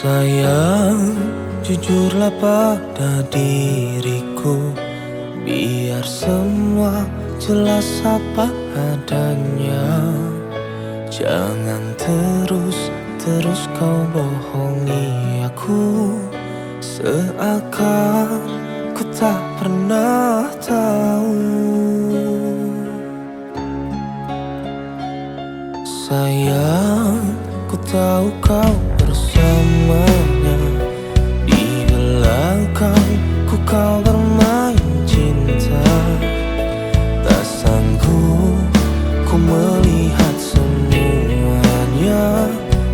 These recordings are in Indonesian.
Sayang, jujurlah pada diriku Biar semua jelas apa adanya. Jangan terus-terus kau bohongi aku. Seakan ku tak pernah tahu. Sayang, ku tahu kau bersamanya. Di belakangku kau bermain cinta. Tak sanggup ku melihat semuanya.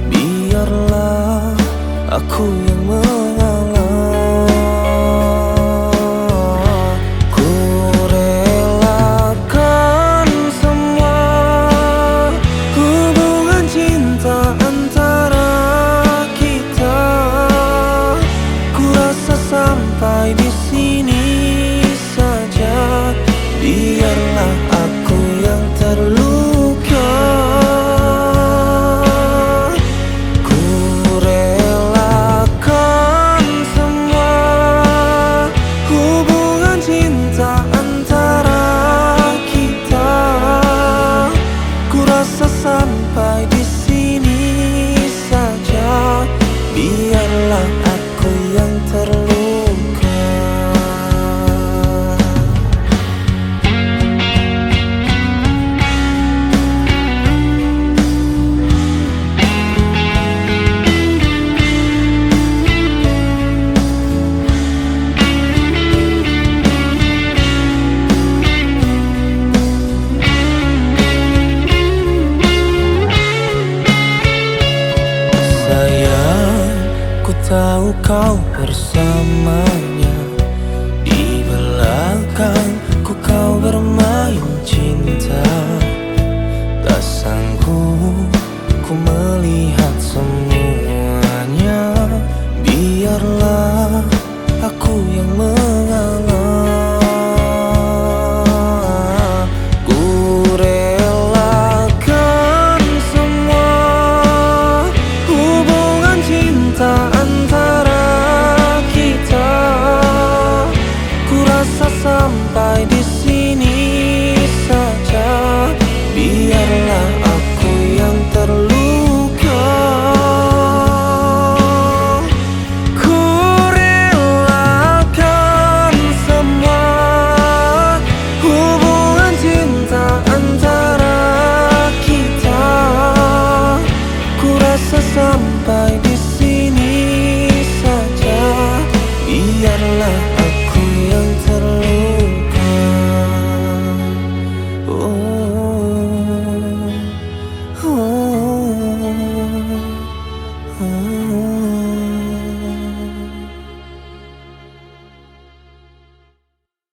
Biarlah aku yang mengalah Biarlah aku kau bersamanya